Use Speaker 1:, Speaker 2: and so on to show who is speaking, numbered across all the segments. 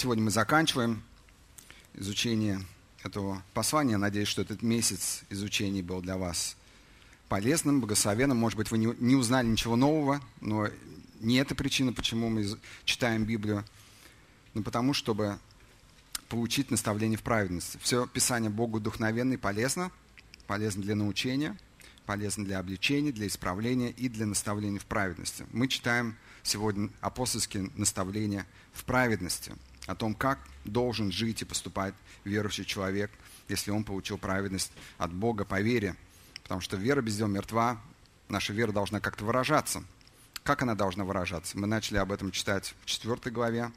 Speaker 1: Сегодня мы заканчиваем изучение этого послания. Надеюсь, что этот месяц изучения был для вас полезным, благословенным. Может быть, вы не узнали ничего нового, но не это причина, почему мы читаем Библию, но потому, чтобы получить наставление в праведности. Все Писание Богу вдохновенно и полезно, полезно для научения, полезно для обличения, для исправления и для наставления в праведности. Мы читаем сегодня апостольские наставления в праведности, о том, как должен жить и поступать верующий человек, если он получил праведность от Бога по вере. Потому что вера без дел мертва, наша вера должна как-то выражаться. Как она должна выражаться? Мы начали об этом читать в 4 главе,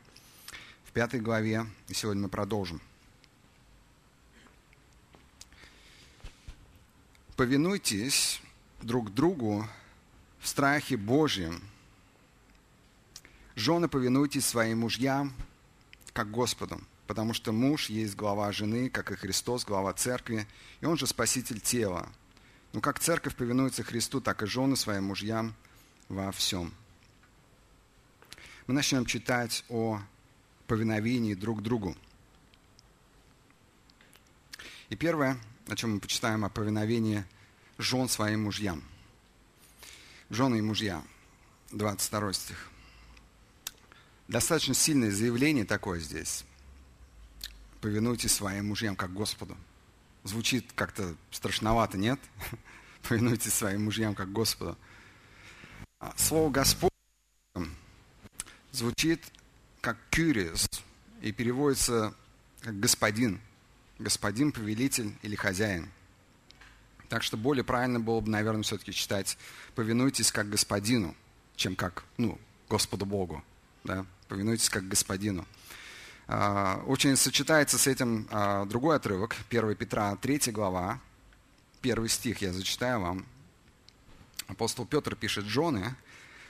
Speaker 1: в 5 главе, и сегодня мы продолжим. Повинуйтесь друг другу в страхе Божьем. Жены, повинуйтесь своим мужьям, как Господу, потому что муж есть глава жены, как и Христос, глава церкви, и он же спаситель тела. Но как церковь повинуется Христу, так и жены своим мужьям во всем. Мы начнем читать о повиновении друг другу. И первое, о чем мы почитаем, о повиновении жен своим мужьям. Жены и мужья, 22 стих. Достаточно сильное заявление такое здесь. Повинуйтесь своим мужьям, как Господу. Звучит как-то страшновато, нет? Повинуйтесь своим мужьям, как Господу. А слово Господь звучит как «кюриус» и переводится как «господин», «господин», «повелитель» или «хозяин». Так что более правильно было бы, наверное, все-таки читать «повинуйтесь как господину», чем как, ну, Господу Богу. Да? Повинуйтесь как господину. А, очень сочетается с этим а, другой отрывок, 1 Петра, 3 глава, первый стих я зачитаю вам. Апостол Петр пишет, «Жены,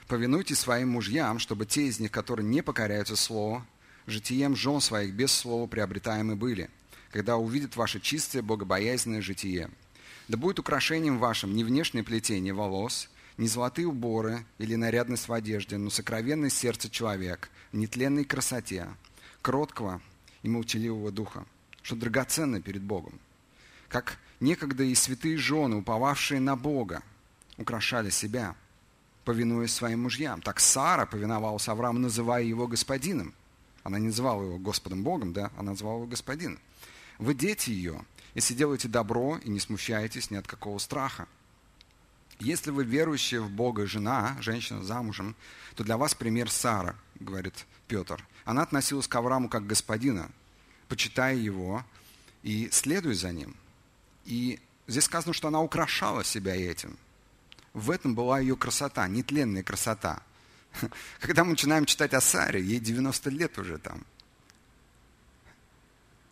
Speaker 1: повинуйтесь своим мужьям, чтобы те из них, которые не покоряются слову, житием жен своих без слова приобретаемы были, когда увидят ваше чистое, богобоязненное житие. Да будет украшением вашим не внешнее плетение волос, не золотые уборы или нарядность в одежде, но сокровенное сердце человек, нетленной красоте, кроткого и молчаливого духа, что драгоценно перед Богом. Как некогда и святые жены, уповавшие на Бога, украшали себя, повинуясь своим мужьям. Так Сара повиновалась Аврааму, называя его господином. Она не называла его Господом Богом, да, она называла его господином. Вы дети ее, если делаете добро и не смущаетесь ни от какого страха. Если вы верующая в Бога жена, женщина замужем, то для вас пример Сара, говорит Петр. Она относилась к Аврааму как господина, почитая его и следуя за ним. И здесь сказано, что она украшала себя этим. В этом была ее красота, нетленная красота. Когда мы начинаем читать о Саре, ей 90 лет уже там.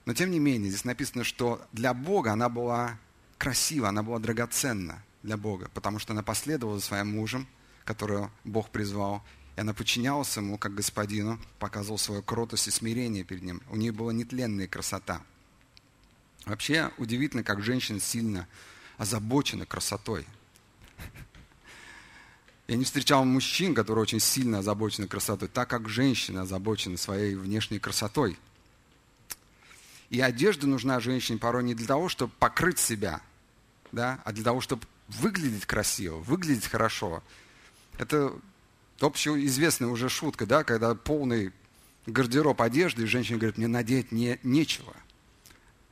Speaker 1: Но тем не менее, здесь написано, что для Бога она была красива, она была драгоценна для Бога, потому что она последовала за своим мужем, которого Бог призвал, и она подчинялась ему как господину, показывала свою кротость и смирение перед ним. У нее была нетленная красота. Вообще удивительно, как женщина сильно озабочена красотой. Я не встречал мужчин, которые очень сильно озабочены красотой, так как женщина озабочена своей внешней красотой. И одежда нужна женщине порой не для того, чтобы покрыть себя, да, а для того, чтобы выглядеть красиво, выглядеть хорошо. Это общеизвестная уже шутка, да, когда полный гардероб одежды, и женщина говорит, мне надеть не, нечего.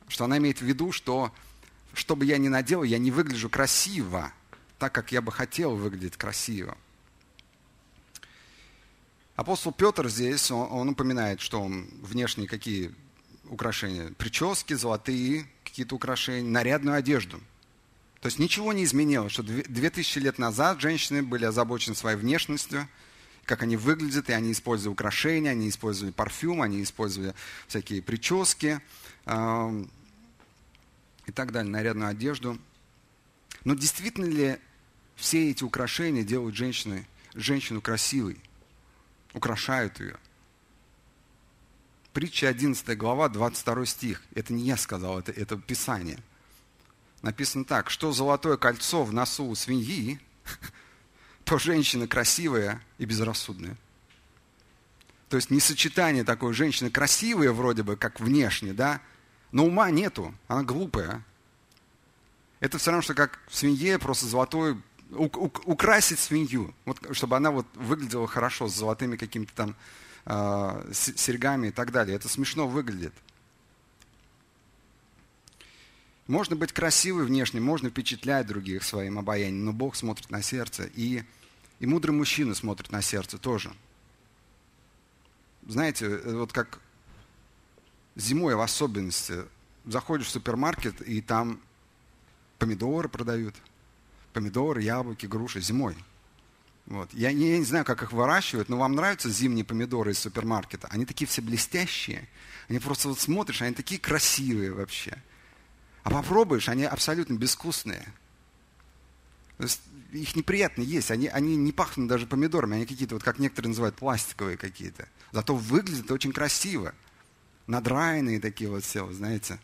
Speaker 1: Что она имеет в виду, что что бы я ни надел, я не выгляжу красиво, так как я бы хотел выглядеть красиво. Апостол Петр здесь, он, он упоминает, что он внешние какие украшения? Прически, золотые какие-то украшения, нарядную одежду – то есть ничего не изменилось, что две тысячи лет назад женщины были озабочены своей внешностью, как они выглядят, и они использовали украшения, они использовали парфюм, они использовали всякие прически э, и так далее, нарядную одежду. Но действительно ли все эти украшения делают женщины, женщину красивой, украшают ее? Притча 11 глава, 22 стих. Это не я сказал, это, это Писание – написано так, что золотое кольцо в носу у свиньи, то женщина красивая и безрассудная. То есть не сочетание такой женщины красивая вроде бы, как внешне, да, но ума нету, она глупая. Это все равно, что как в свинье просто золотой, украсить свинью, вот, чтобы она вот выглядела хорошо, с золотыми какими-то там э, серьгами и так далее. Это смешно выглядит. Можно быть красивой внешне, можно впечатлять других своим обаянием, но Бог смотрит на сердце, и, и мудрый мужчина смотрит на сердце тоже. Знаете, э, вот как зимой в особенности, заходишь в супермаркет, и там помидоры продают, помидоры, яблоки, груши зимой. Вот. Я, я не знаю, как их выращивают, но вам нравятся зимние помидоры из супермаркета? Они такие все блестящие. Они просто вот смотришь, они такие красивые вообще. А попробуешь, они абсолютно безвкусные. Их неприятно есть. Они, они не пахнут даже помидорами. Они какие-то, вот как некоторые называют, пластиковые какие-то. Зато выглядят очень красиво. Надраенные такие вот все, знаете.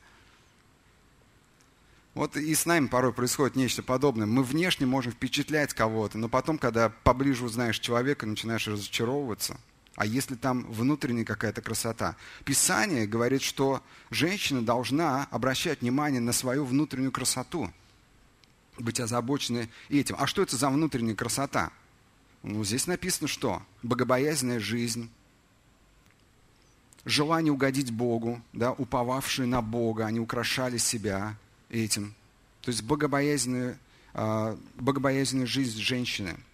Speaker 1: Вот и с нами порой происходит нечто подобное. Мы внешне можем впечатлять кого-то, но потом, когда поближе узнаешь человека, начинаешь разочаровываться – а если там внутренняя какая-то красота? Писание говорит, что женщина должна обращать внимание на свою внутреннюю красоту, быть озабоченной этим. А что это за внутренняя красота? Ну, здесь написано что? Богобоязненная жизнь, желание угодить Богу, да, уповавшие на Бога, они украшали себя этим. То есть богобоязненная, э, богобоязненная жизнь женщины –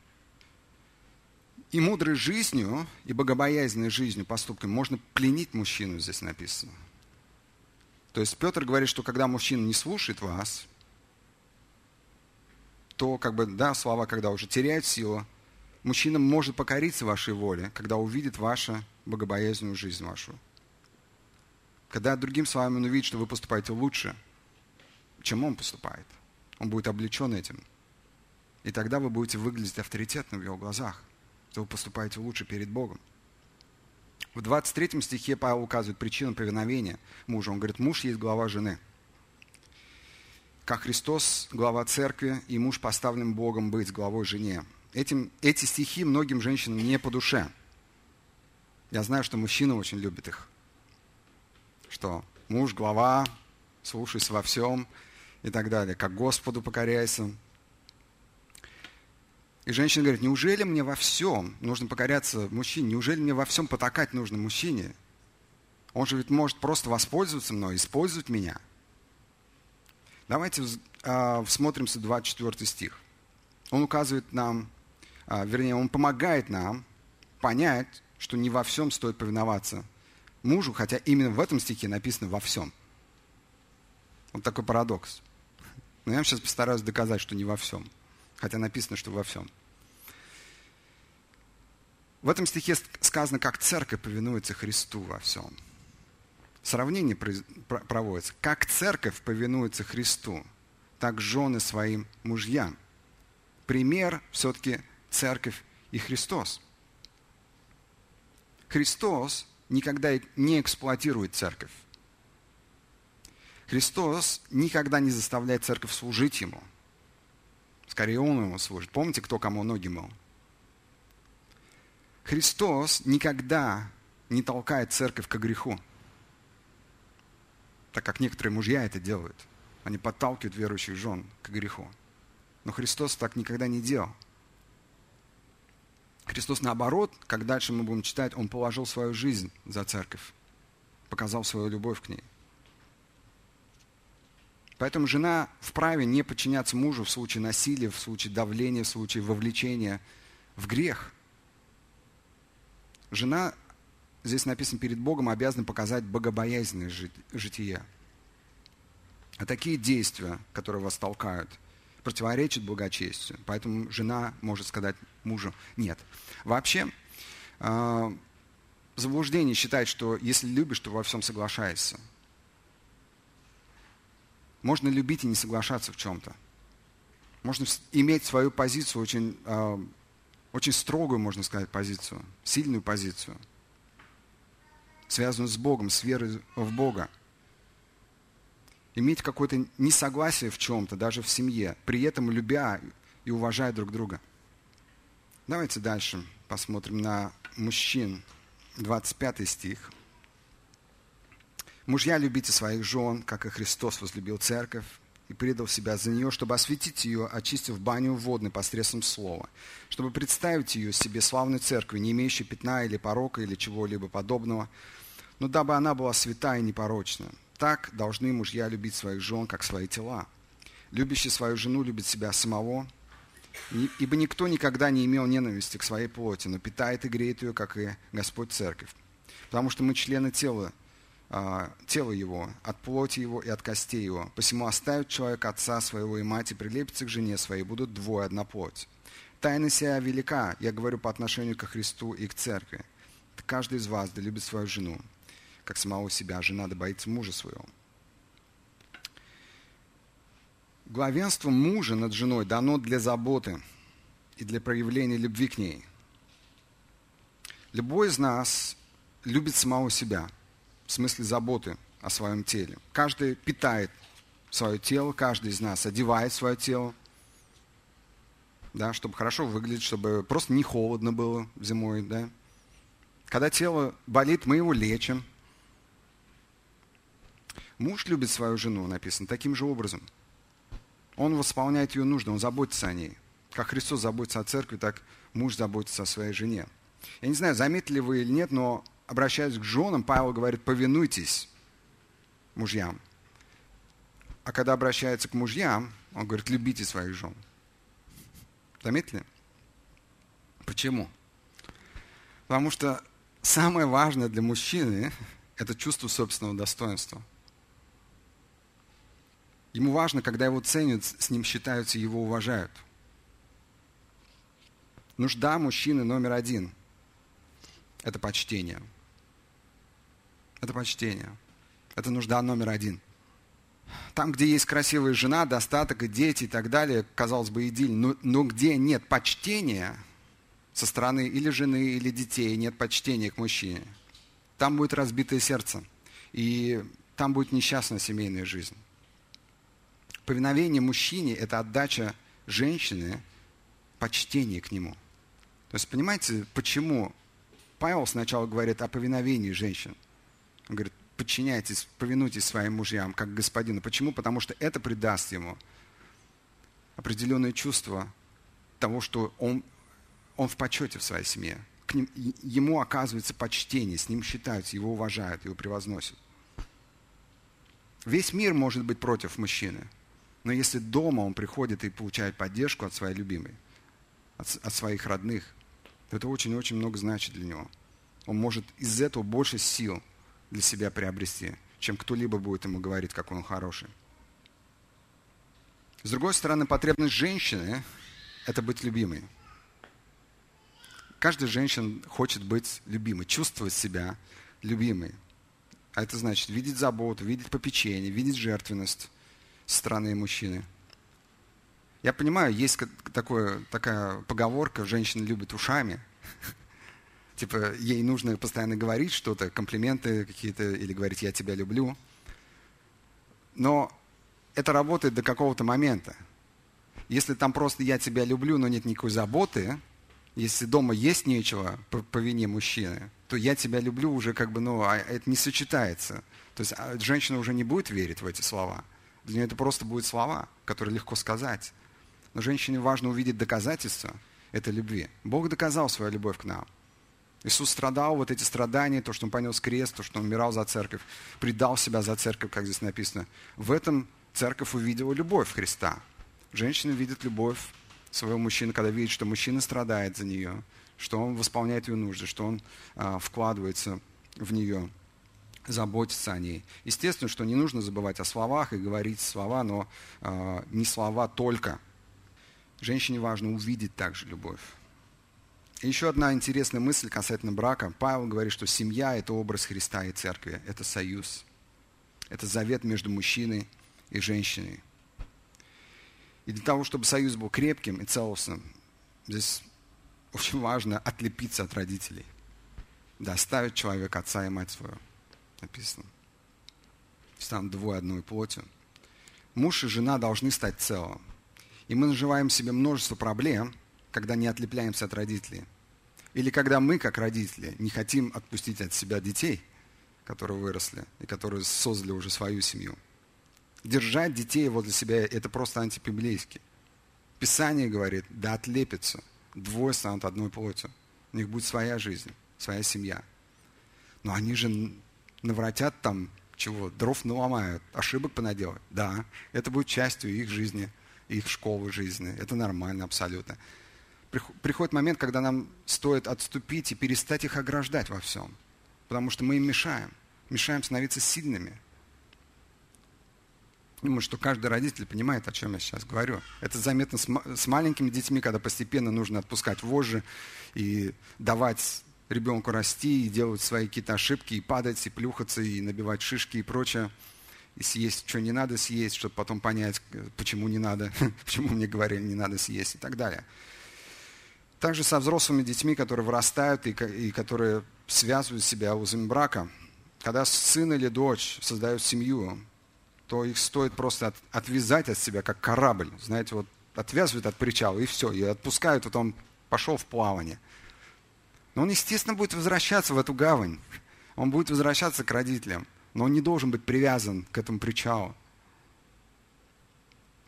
Speaker 1: и мудрой жизнью, и богобоязненной жизнью, поступками можно пленить мужчину, здесь написано. То есть Петр говорит, что когда мужчина не слушает вас, то, как бы, да, слова, когда уже теряют силу, мужчина может покориться вашей воле, когда увидит вашу богобоязненную жизнь вашу. Когда другим словами он увидит, что вы поступаете лучше, чем он поступает. Он будет облечен этим. И тогда вы будете выглядеть авторитетным в его глазах что вы поступаете лучше перед Богом. В 23 стихе Павел указывает причину повиновения мужа. Он говорит, муж есть глава жены. Как Христос глава церкви, и муж поставлен Богом быть главой жене. Этим, эти стихи многим женщинам не по душе. Я знаю, что мужчины очень любят их. Что муж глава, слушайся во всем и так далее. Как Господу покоряйся. И женщина говорит, неужели мне во всем нужно покоряться мужчине? Неужели мне во всем потакать нужно мужчине? Он же ведь может просто воспользоваться мной, использовать меня. Давайте э, всмотримся 24 стих. Он указывает нам, э, вернее, он помогает нам понять, что не во всем стоит повиноваться мужу, хотя именно в этом стихе написано «во всем». Вот такой парадокс. Но я вам сейчас постараюсь доказать, что не во всем хотя написано, что во всем. В этом стихе сказано, как церковь повинуется Христу во всем. Сравнение проводится. Как церковь повинуется Христу, так жены своим мужьям. Пример все-таки церковь и Христос. Христос никогда не эксплуатирует церковь. Христос никогда не заставляет церковь служить Ему – Скорее, Он ему служит. Помните, кто кому ноги мыл? Христос никогда не толкает церковь к греху, так как некоторые мужья это делают. Они подталкивают верующих жен к греху. Но Христос так никогда не делал. Христос наоборот, как дальше мы будем читать, Он положил свою жизнь за церковь, показал свою любовь к ней. Поэтому жена вправе не подчиняться мужу в случае насилия, в случае давления, в случае вовлечения в грех. Жена, здесь написано перед Богом, обязана показать богобоязненное житие. А такие действия, которые вас толкают, противоречат благочестию. Поэтому жена может сказать мужу «нет». Вообще, э, заблуждение считать, что если любишь, то во всем соглашаешься – можно любить и не соглашаться в чем-то. Можно иметь свою позицию, очень, очень строгую, можно сказать, позицию, сильную позицию, связанную с Богом, с верой в Бога. Иметь какое-то несогласие в чем-то, даже в семье, при этом любя и уважая друг друга. Давайте дальше посмотрим на мужчин. 25 стих. «Мужья, любите своих жен, как и Христос возлюбил церковь и предал себя за нее, чтобы осветить ее, очистив баню водной посредством слова, чтобы представить ее себе славной церкви, не имеющей пятна или порока или чего-либо подобного, но дабы она была святая и непорочна. Так должны мужья любить своих жен, как свои тела. Любящий свою жену любит себя самого, ибо никто никогда не имел ненависти к своей плоти, но питает и греет ее, как и Господь Церковь. Потому что мы члены тела, тело его, от плоти его и от костей его. Посему оставят человек отца своего и мать, и прилепится к жене своей, будут двое, одна плоть. Тайна сия велика, я говорю по отношению к Христу и к церкви. Каждый из вас да любит свою жену, как самого себя, а жена да боится мужа своего. Главенство мужа над женой дано для заботы и для проявления любви к ней. Любой из нас любит самого себя, в смысле заботы о своем теле. Каждый питает свое тело, каждый из нас одевает свое тело, да, чтобы хорошо выглядеть, чтобы просто не холодно было зимой. Да. Когда тело болит, мы его лечим. Муж любит свою жену, написано, таким же образом – он восполняет ее нужды, он заботится о ней. Как Христос заботится о церкви, так муж заботится о своей жене. Я не знаю, заметили вы или нет, но обращаясь к женам, Павел говорит, повинуйтесь мужьям. А когда обращается к мужьям, он говорит, любите своих жен. Заметили? Почему? Потому что самое важное для мужчины – это чувство собственного достоинства – Ему важно, когда его ценят, с ним считаются, его уважают. Нужда мужчины номер один – это почтение. Это почтение. Это нужда номер один. Там, где есть красивая жена, достаток и дети и так далее, казалось бы, идилль, но, но где нет почтения со стороны или жены, или детей, нет почтения к мужчине, там будет разбитое сердце, и там будет несчастная семейная жизнь. Повиновение мужчине – это отдача женщины почтения к нему. То есть, понимаете, почему Павел сначала говорит о повиновении женщин? Он говорит, подчиняйтесь, повинуйтесь своим мужьям, как господину. Почему? Потому что это придаст ему определенное чувство того, что он, он в почете в своей семье. К ним, ему оказывается почтение, с ним считаются, его уважают, его превозносят. Весь мир может быть против мужчины – но если дома он приходит и получает поддержку от своей любимой, от, от своих родных, то это очень-очень много значит для него. Он может из этого больше сил для себя приобрести, чем кто-либо будет ему говорить, какой он хороший. С другой стороны, потребность женщины – это быть любимой. Каждая женщина хочет быть любимой, чувствовать себя любимой. А это значит видеть заботу, видеть попечение, видеть жертвенность – стороны мужчины. Я понимаю, есть такое, такая поговорка, женщина любит ушами. Типа, ей нужно постоянно говорить что-то, комплименты какие-то, или говорить «я тебя люблю». Но это работает до какого-то момента. Если там просто «я тебя люблю», но нет никакой заботы, если дома есть нечего по, по вине мужчины, то «я тебя люблю» уже как бы, ну, а это не сочетается. То есть а женщина уже не будет верить в эти слова – для нее это просто будут слова, которые легко сказать. Но женщине важно увидеть доказательства этой любви. Бог доказал свою любовь к нам. Иисус страдал, вот эти страдания, то, что Он понес крест, то, что Он умирал за церковь, предал себя за церковь, как здесь написано. В этом церковь увидела любовь Христа. Женщина видит любовь своего мужчины, когда видит, что мужчина страдает за нее, что он восполняет ее нужды, что он а, вкладывается в нее заботиться о ней. Естественно, что не нужно забывать о словах и говорить слова, но э, не слова только. Женщине важно увидеть также любовь. Еще одна интересная мысль касательно брака. Павел говорит, что семья – это образ Христа и церкви, это союз. Это завет между мужчиной и женщиной. И для того, чтобы союз был крепким и целостным, здесь очень важно отлепиться от родителей. Да, человека, отца и мать свою написано. Станут двое одной плотью. Муж и жена должны стать целым. И мы наживаем себе множество проблем, когда не отлепляемся от родителей. Или когда мы, как родители, не хотим отпустить от себя детей, которые выросли и которые создали уже свою семью. Держать детей возле себя – это просто антипиблейски. Писание говорит, да отлепится, двое станут одной плотью. У них будет своя жизнь, своя семья. Но они же навратят там чего, дров наломают, ошибок понаделают. Да, это будет частью их жизни, их школы жизни. Это нормально абсолютно приходит момент, когда нам стоит отступить и перестать их ограждать во всем. Потому что мы им мешаем. Мешаем становиться сильными. Думаю, что каждый родитель понимает, о чем я сейчас говорю. Это заметно с, маленькими детьми, когда постепенно нужно отпускать вожжи и давать ребенку расти, и делать свои какие-то ошибки, и падать, и плюхаться, и набивать шишки и прочее. И съесть, что не надо съесть, чтобы потом понять, почему не надо, почему мне говорили, не надо съесть и так далее. Также со взрослыми детьми, которые вырастают и, и которые связывают себя узами брака. Когда сын или дочь создают семью, то их стоит просто от, отвязать от себя, как корабль. Знаете, вот отвязывают от причала, и все, и отпускают, вот он пошел в плавание. Но он, естественно, будет возвращаться в эту гавань. Он будет возвращаться к родителям. Но он не должен быть привязан к этому причалу.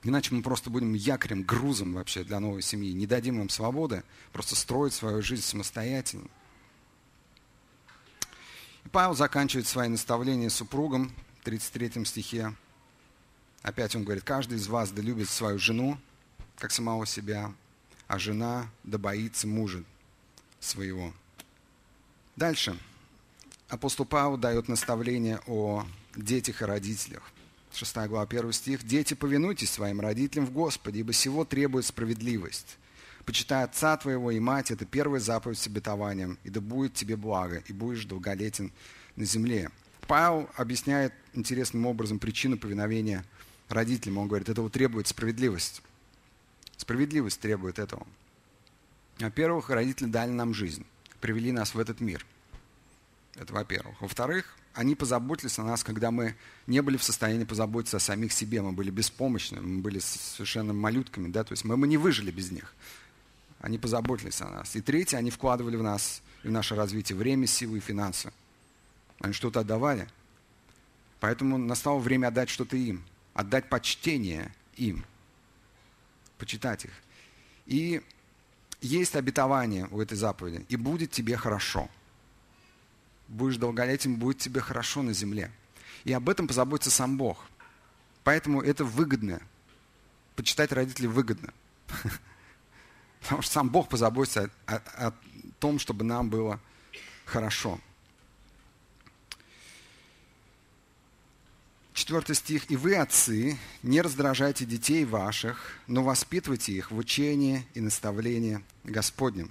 Speaker 1: Иначе мы просто будем якорем, грузом вообще для новой семьи. Не дадим им свободы, просто строить свою жизнь самостоятельно. И Павел заканчивает свои наставления супругам в 33 стихе. Опять он говорит, каждый из вас да любит свою жену, как самого себя, а жена да боится мужа своего. Дальше. Апостол Павел дает наставление о детях и родителях. 6 глава, 1 стих. «Дети, повинуйтесь своим родителям в Господе, ибо сего требует справедливость. Почитай отца твоего и мать, это первая заповедь с обетованием, и да будет тебе благо, и будешь долголетен на земле». Павел объясняет интересным образом причину повиновения родителям. Он говорит, этого требует справедливость. Справедливость требует этого. Во-первых, родители дали нам жизнь, привели нас в этот мир. Это во-первых. Во-вторых, они позаботились о нас, когда мы не были в состоянии позаботиться о самих себе. Мы были беспомощны, мы были совершенно малютками, да, то есть мы, мы не выжили без них. Они позаботились о нас. И третье, они вкладывали в нас в наше развитие время, силы и финансы. Они что-то отдавали. Поэтому настало время отдать что-то им, отдать почтение им, почитать их. И есть обетование у этой заповеди. «И будет тебе хорошо» будешь долголетим, будет тебе хорошо на земле. И об этом позаботится сам Бог. Поэтому это выгодно. Почитать родителей выгодно. Потому что сам Бог позаботится о, о, о том, чтобы нам было хорошо. Четвертый стих. «И вы, отцы, не раздражайте детей ваших, но воспитывайте их в учении и наставлении Господнем».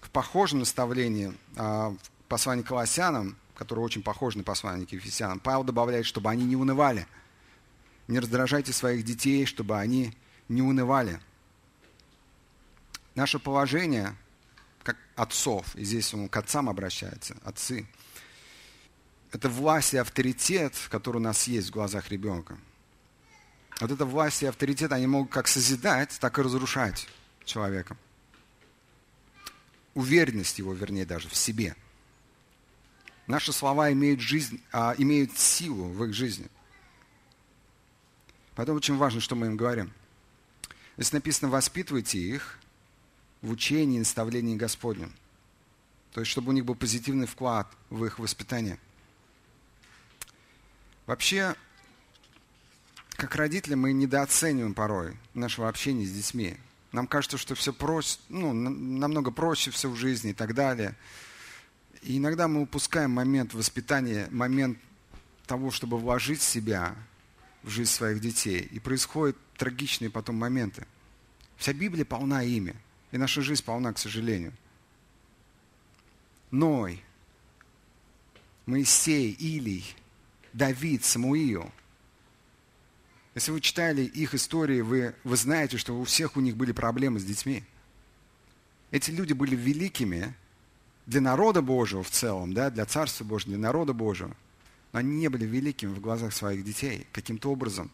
Speaker 1: В похожем наставлении а, послании к Колоссянам, которое очень похоже на послание к Ефесянам, Павел добавляет, чтобы они не унывали. Не раздражайте своих детей, чтобы они не унывали. Наше положение, как отцов, и здесь он к отцам обращается, отцы, это власть и авторитет, который у нас есть в глазах ребенка. Вот эта власть и авторитет, они могут как созидать, так и разрушать человека. Уверенность его, вернее, даже в себе – Наши слова имеют, жизнь, а, имеют силу в их жизни. Поэтому очень важно, что мы им говорим. Здесь написано, воспитывайте их в учении и наставлении Господнем. То есть, чтобы у них был позитивный вклад в их воспитание. Вообще, как родители, мы недооцениваем порой нашего общения с детьми. Нам кажется, что все проще, ну, намного проще все в жизни и так далее. И иногда мы упускаем момент воспитания, момент того, чтобы вложить себя в жизнь своих детей. И происходят трагичные потом моменты. Вся Библия полна ими. И наша жизнь полна, к сожалению. Ной, Моисей, Илий, Давид, Самуил. Если вы читали их истории, вы, вы знаете, что у всех у них были проблемы с детьми. Эти люди были великими, для народа Божьего в целом, да, для Царства Божьего, для народа Божьего. Но они не были великими в глазах своих детей. Каким-то образом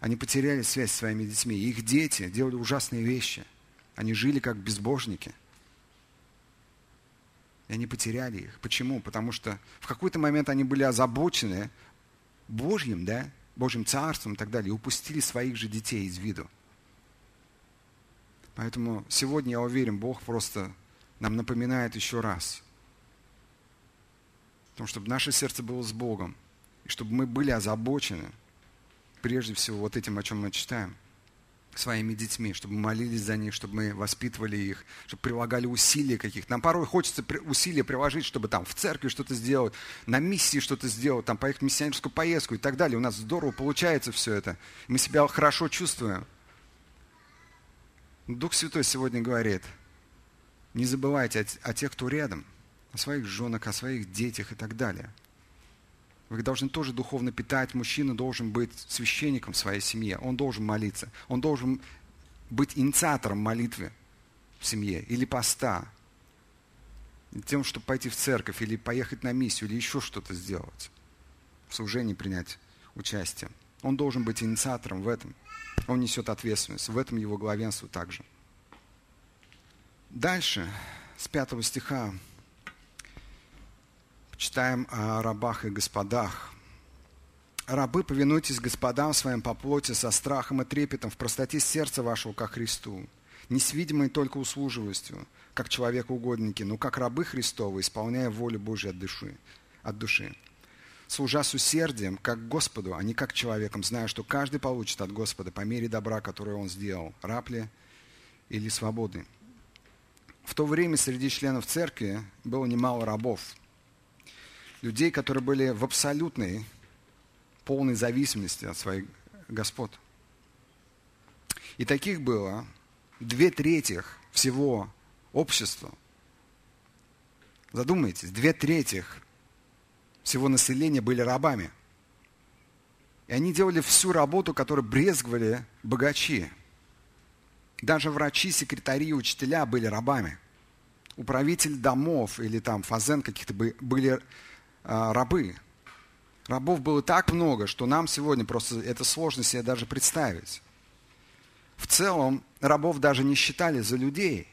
Speaker 1: они потеряли связь с своими детьми. Их дети делали ужасные вещи. Они жили как безбожники. И они потеряли их. Почему? Потому что в какой-то момент они были озабочены Божьим, да, Божьим царством и так далее, и упустили своих же детей из виду. Поэтому сегодня, я уверен, Бог просто нам напоминает еще раз. Потому чтобы наше сердце было с Богом, и чтобы мы были озабочены, прежде всего, вот этим, о чем мы читаем, своими детьми, чтобы мы молились за них, чтобы мы воспитывали их, чтобы прилагали усилия каких-то. Нам порой хочется усилия приложить, чтобы там в церкви что-то сделать, на миссии что-то сделать, там поехать в миссионерскую поездку и так далее. У нас здорово получается все это. Мы себя хорошо чувствуем. Дух Святой сегодня говорит, не забывайте о, о тех, кто рядом, о своих женах, о своих детях и так далее. Вы должны тоже духовно питать. Мужчина должен быть священником в своей семье. Он должен молиться. Он должен быть инициатором молитвы в семье или поста. Тем, чтобы пойти в церковь или поехать на миссию или еще что-то сделать. В служении принять участие. Он должен быть инициатором в этом. Он несет ответственность. В этом его главенство также. Дальше, с пятого стиха, читаем о рабах и господах. Рабы, повинуйтесь господам своим по плоти со страхом и трепетом в простоте сердца вашего ко Христу, не с видимой только услуживостью, как человекоугодники, но как рабы Христовы, исполняя волю Божью от души. От души служа с усердием, как Господу, а не как человеком, зная, что каждый получит от Господа по мере добра, которое он сделал, раб ли или свободы. В то время среди членов церкви было немало рабов, людей, которые были в абсолютной, полной зависимости от своих господ. И таких было две трети всего общества. Задумайтесь, две трети всего населения были рабами. И они делали всю работу, которую брезговали богачи. Даже врачи, секретари, учителя были рабами. Управитель домов или там фазен каких-то были а, рабы. Рабов было так много, что нам сегодня просто это сложно себе даже представить. В целом рабов даже не считали за людей.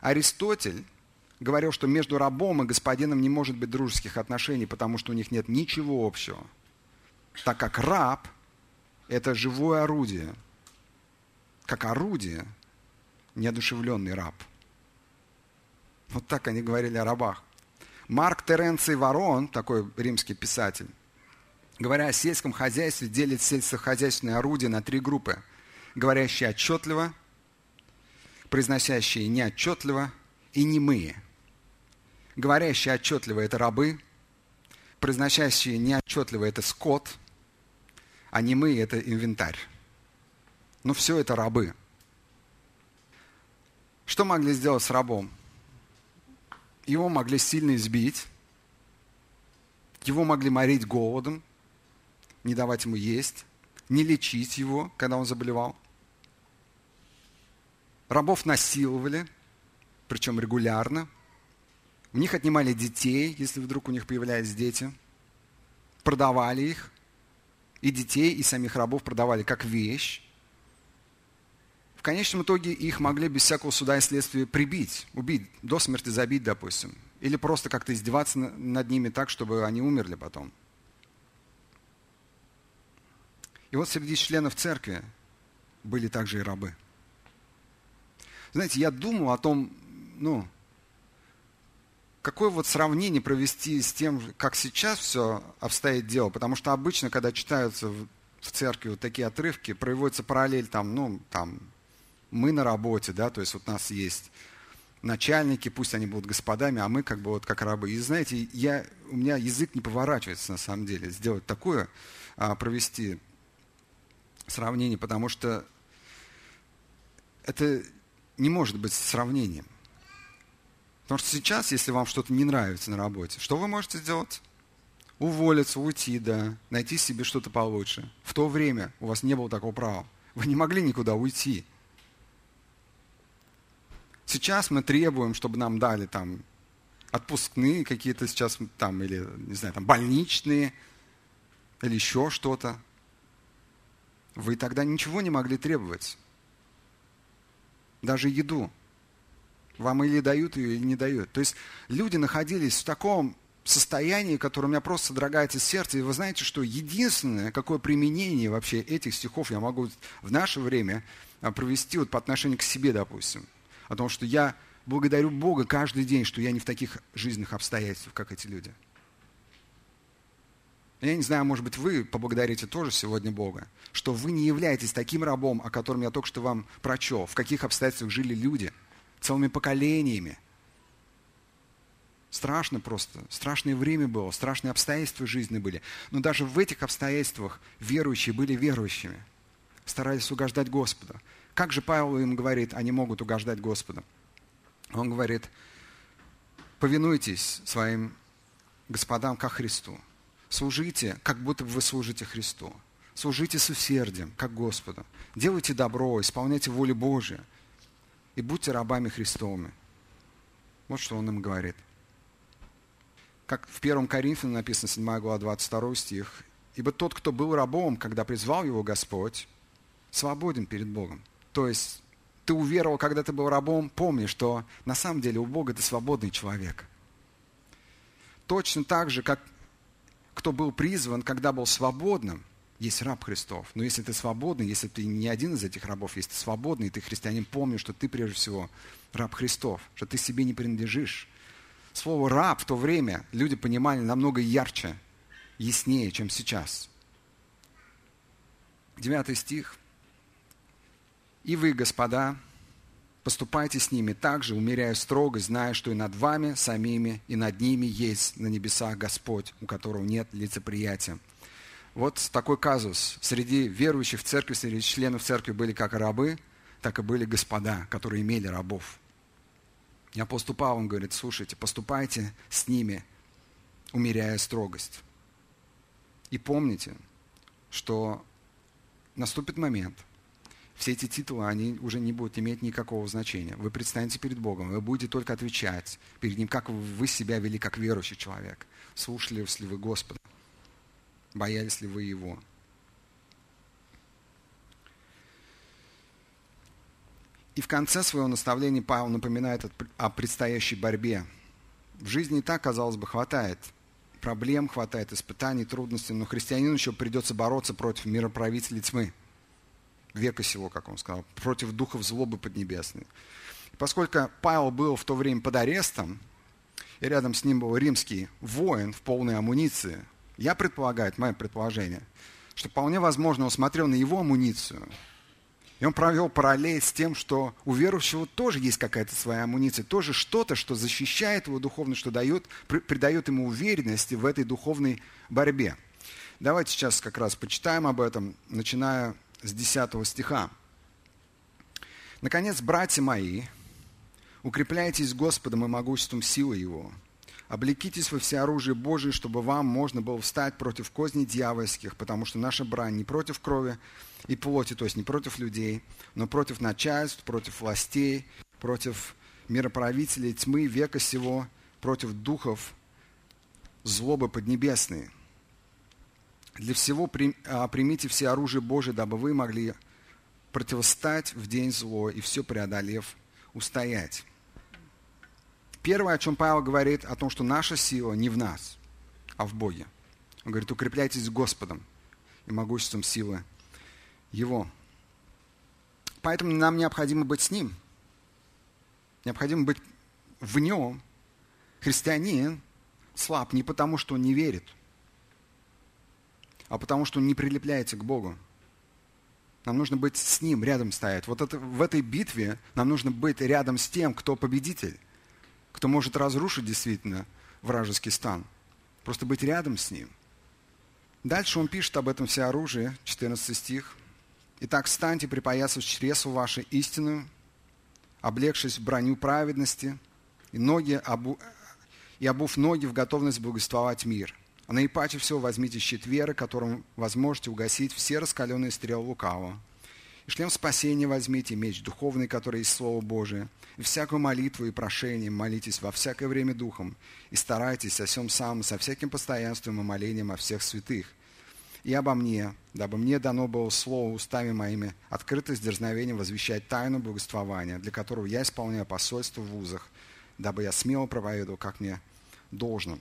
Speaker 1: Аристотель говорил, что между рабом и господином не может быть дружеских отношений, потому что у них нет ничего общего. Так как раб – это живое орудие. Как орудие – неодушевленный раб. Вот так они говорили о рабах. Марк Теренций Ворон, такой римский писатель, говоря о сельском хозяйстве, делит сельскохозяйственные орудия на три группы. Говорящие отчетливо, произносящие неотчетливо и немые – Говорящие отчетливо – это рабы, произносящие неотчетливо – это скот, а немые – это инвентарь. Но все это рабы. Что могли сделать с рабом? Его могли сильно избить, его могли морить голодом, не давать ему есть, не лечить его, когда он заболевал. Рабов насиловали, причем регулярно – у них отнимали детей, если вдруг у них появлялись дети. Продавали их. И детей, и самих рабов продавали как вещь. В конечном итоге их могли без всякого суда и следствия прибить, убить, до смерти забить, допустим. Или просто как-то издеваться над ними так, чтобы они умерли потом. И вот среди членов церкви были также и рабы. Знаете, я думал о том, ну, какое вот сравнение провести с тем, как сейчас все обстоит дело? Потому что обычно, когда читаются в, в церкви вот такие отрывки, проводится параллель там, ну, там, мы на работе, да, то есть вот у нас есть начальники, пусть они будут господами, а мы как бы вот как рабы. И знаете, я, у меня язык не поворачивается на самом деле сделать такое, а, провести сравнение, потому что это не может быть сравнением. Потому что сейчас, если вам что-то не нравится на работе, что вы можете сделать? Уволиться, уйти, да, найти себе что-то получше. В то время у вас не было такого права. Вы не могли никуда уйти. Сейчас мы требуем, чтобы нам дали там отпускные какие-то сейчас там, или, не знаю, там больничные, или еще что-то. Вы тогда ничего не могли требовать. Даже еду. Вам или дают ее, или не дают. То есть люди находились в таком состоянии, которое у меня просто содрогается сердце. И вы знаете, что единственное, какое применение вообще этих стихов я могу в наше время а, провести вот по отношению к себе, допустим. О том, что я благодарю Бога каждый день, что я не в таких жизненных обстоятельствах, как эти люди. Я не знаю, может быть, вы поблагодарите тоже сегодня Бога, что вы не являетесь таким рабом, о котором я только что вам прочел, в каких обстоятельствах жили люди, целыми поколениями. Страшно просто, страшное время было, страшные обстоятельства жизни были. Но даже в этих обстоятельствах верующие были верующими, старались угождать Господу. Как же Павел им говорит, они могут угождать Господу? Он говорит, повинуйтесь своим господам, как Христу. Служите, как будто бы вы служите Христу. Служите с усердием, как Господу. Делайте добро, исполняйте волю Божию. И будьте рабами Христовыми. Вот что он им говорит. Как в 1 Коринфянам написано, 7 глава, 22 стих. «Ибо тот, кто был рабом, когда призвал его Господь, свободен перед Богом». То есть ты уверовал, когда ты был рабом, помни, что на самом деле у Бога ты свободный человек. Точно так же, как кто был призван, когда был свободным, есть раб Христов. Но если ты свободный, если ты не один из этих рабов, если ты свободный, ты христианин, помни, что ты прежде всего раб Христов, что ты себе не принадлежишь. Слово «раб» в то время люди понимали намного ярче, яснее, чем сейчас. Девятый стих. «И вы, господа, Поступайте с ними так же, умеряя строго, зная, что и над вами самими, и над ними есть на небесах Господь, у которого нет лицеприятия. Вот такой казус. Среди верующих в церкви, среди членов церкви были как рабы, так и были господа, которые имели рабов. И апостол Павел говорит, слушайте, поступайте с ними, умеряя строгость. И помните, что наступит момент, все эти титулы, они уже не будут иметь никакого значения. Вы предстанете перед Богом, вы будете только отвечать перед Ним, как вы себя вели как верующий человек. Слушали ли вы Господа? Боялись ли вы Его? И в конце своего наставления Павел напоминает о предстоящей борьбе. В жизни и так, казалось бы, хватает проблем, хватает испытаний, трудностей, но христианину еще придется бороться против мироправителей тьмы – века сего, как он сказал, против духов злобы поднебесной. Поскольку Павел был в то время под арестом, и рядом с ним был римский воин в полной амуниции, я предполагаю, это мое предположение, что вполне возможно он смотрел на его амуницию, и он провел параллель с тем, что у верующего тоже есть какая-то своя амуниция, тоже что-то, что защищает его духовно, что дает, придает ему уверенности в этой духовной борьбе. Давайте сейчас как раз почитаем об этом, начиная с 10 стиха. «Наконец, братья мои, укрепляйтесь Господом и могуществом силы Его. Облекитесь во всеоружие Божие, чтобы вам можно было встать против козней дьявольских, потому что наша брань не против крови и плоти, то есть не против людей, но против начальств, против властей, против мироправителей тьмы века сего, против духов злобы поднебесные. Для всего а, примите все оружие Божие, дабы вы могли противостать в день зло и все преодолев устоять. Первое, о чем Павел говорит, о том, что наша сила не в нас, а в Боге. Он говорит, укрепляйтесь Господом и могуществом силы Его. Поэтому нам необходимо быть с Ним. Необходимо быть в Нем. Христианин слаб не потому, что он не верит – а потому что не прилепляется к Богу. Нам нужно быть с Ним, рядом стоять. Вот это, в этой битве нам нужно быть рядом с тем, кто победитель, кто может разрушить действительно вражеский стан. Просто быть рядом с Ним. Дальше он пишет об этом все оружие, 14 стих. «Итак, встаньте, припоясав чресу вашей истину, облегшись в броню праведности, и, ноги обу... и обув ноги в готовность благословать мир». А наипаче всего возьмите щит веры, которым возможете угасить все раскаленные стрелы лукавого. И шлем спасения возьмите, меч духовный, который есть Слово Божие. И всякую молитву и прошение молитесь во всякое время Духом. И старайтесь о всем самом, со всяким постоянством и молением о всех святых. и обо мне, дабы мне дано было слово устами моими, открытость дерзновения возвещать тайну благоствования, для которого я исполняю посольство в вузах, дабы я смело проповедовал, как мне должно.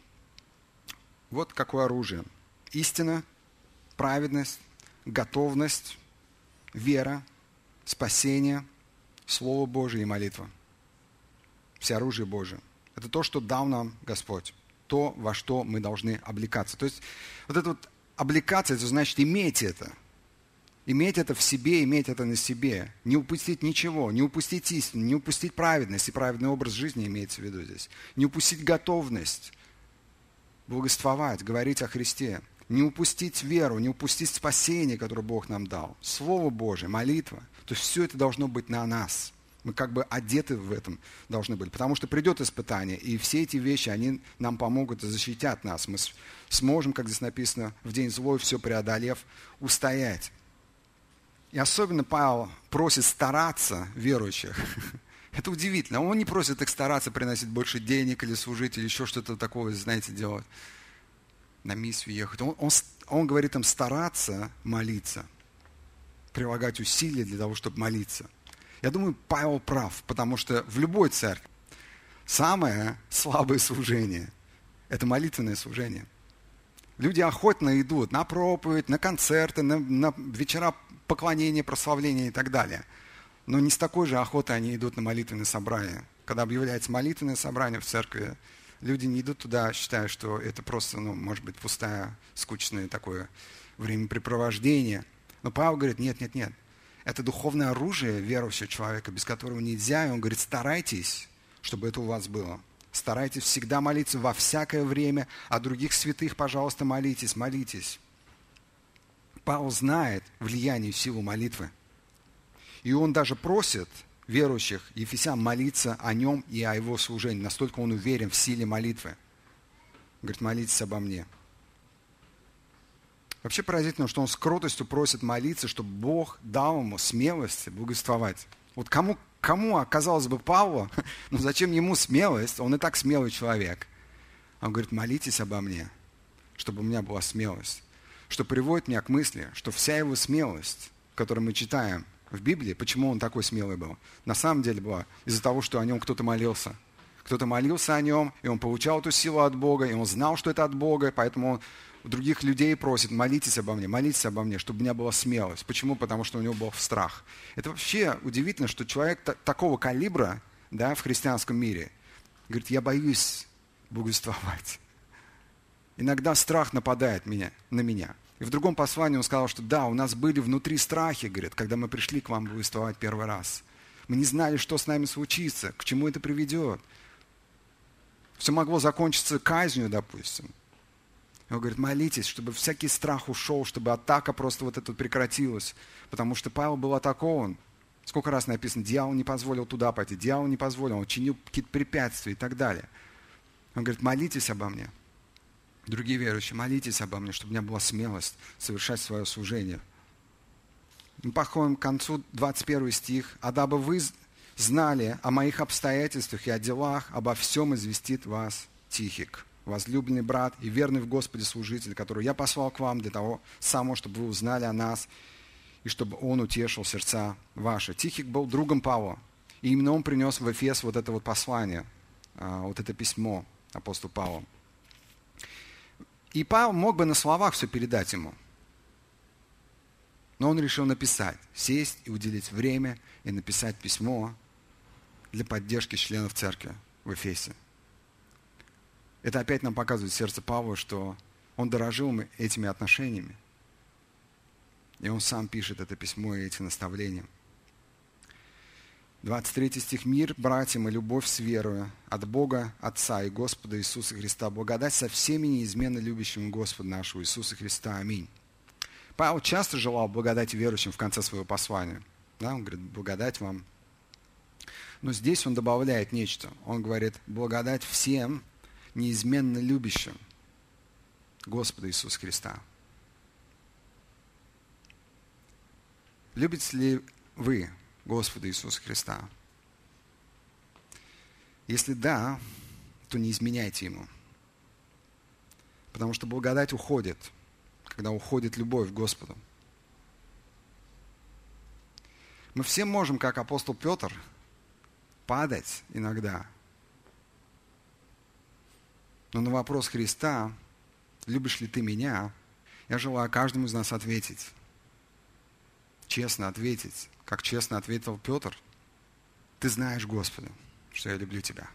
Speaker 1: Вот какое оружие. Истина, праведность, готовность, вера, спасение, Слово Божие и молитва. Все оружие Божие. Это то, что дал нам Господь. То, во что мы должны облекаться. То есть вот это вот облекаться, это значит иметь это. Иметь это в себе, иметь это на себе. Не упустить ничего, не упустить истину, не упустить праведность и праведный образ жизни имеется в виду здесь. Не упустить готовность благоствовать, говорить о Христе. Не упустить веру, не упустить спасение, которое Бог нам дал. Слово Божие, молитва. То есть все это должно быть на нас. Мы как бы одеты в этом должны быть. Потому что придет испытание, и все эти вещи, они нам помогут и защитят нас. Мы сможем, как здесь написано, в день злой все преодолев, устоять. И особенно Павел просит стараться верующих. Это удивительно. Он не просит их стараться приносить больше денег или служить, или еще что-то такое, знаете, делать. На миссию ехать. Он, он, он говорит им стараться молиться. Прилагать усилия для того, чтобы молиться. Я думаю, Павел прав, потому что в любой церкви самое слабое служение – это молитвенное служение. Люди охотно идут на проповедь, на концерты, на, на вечера поклонения, прославления и так далее. Но не с такой же охотой они идут на молитвенное собрание. Когда объявляется молитвенное собрание в церкви, люди не идут туда, считая, что это просто, ну, может быть, пустое, скучное такое времяпрепровождение. Но Павел говорит, нет, нет, нет – это духовное оружие верующего человека, без которого нельзя. И он говорит, старайтесь, чтобы это у вас было. Старайтесь всегда молиться во всякое время. О других святых, пожалуйста, молитесь, молитесь. Павел знает влияние и силу молитвы. И он даже просит верующих Ефесян молиться о нем и о его служении. Настолько он уверен в силе молитвы. говорит, молитесь обо мне. Вообще поразительно, что он с кротостью просит молиться, чтобы Бог дал ему смелость благословать. Вот кому, кому оказалось бы Павлу, ну зачем ему смелость? Он и так смелый человек. Он говорит, молитесь обо мне, чтобы у меня была смелость. Что приводит меня к мысли, что вся его смелость, которую мы читаем в Библии, почему он такой смелый был, на самом деле была из-за того, что о нем кто-то молился. Кто-то молился о нем, и он получал эту силу от Бога, и он знал, что это от Бога, поэтому он у других людей просит, молитесь обо мне, молитесь обо мне, чтобы у меня была смелость. Почему? Потому что у него был страх. Это вообще удивительно, что человек такого калибра да, в христианском мире говорит, я боюсь богословать. Иногда страх нападает меня, на меня. И в другом послании он сказал, что да, у нас были внутри страхи, говорит, когда мы пришли к вам богословать первый раз. Мы не знали, что с нами случится, к чему это приведет. Все могло закончиться казнью, допустим. Он говорит, молитесь, чтобы всякий страх ушел, чтобы атака просто вот эта прекратилась. Потому что Павел был атакован. Сколько раз написано, дьявол не позволил туда пойти, дьявол не позволил, он чинил какие-то препятствия и так далее. Он говорит, молитесь обо мне. Другие верующие, молитесь обо мне, чтобы у меня была смелость совершать свое служение. Мы подходим к концу 21 стих. «А дабы вы знали о моих обстоятельствах и о делах, обо всем известит вас Тихик» возлюбленный брат и верный в Господе служитель, которого я послал к вам для того самого, чтобы вы узнали о нас и чтобы он утешил сердца ваши. Тихик был другом Павла, и именно он принес в Эфес вот это вот послание, а, вот это письмо апостолу Павлу. И Павел мог бы на словах все передать ему, но он решил написать, сесть и уделить время и написать письмо для поддержки членов церкви в Эфесе. Это опять нам показывает сердце Павла, что он дорожил этими отношениями. И он сам пишет это письмо и эти наставления. 23 стих. «Мир, братьям, и любовь с верою от Бога, Отца и Господа Иисуса Христа, благодать со всеми неизменно любящими Господа нашего Иисуса Христа. Аминь». Павел часто желал благодати верующим в конце своего послания. Да, он говорит, благодать вам. Но здесь он добавляет нечто. Он говорит, благодать всем, неизменно любящим Господа Иисуса Христа. Любите ли вы Господа Иисуса Христа? Если да, то не изменяйте Ему. Потому что благодать уходит, когда уходит любовь к Господу. Мы все можем, как апостол Петр, падать иногда. Но на вопрос Христа, любишь ли ты меня, я желаю каждому из нас ответить. Честно ответить, как честно ответил Петр. Ты знаешь, Господи, что я люблю тебя.